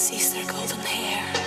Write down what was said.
sees their golden hair.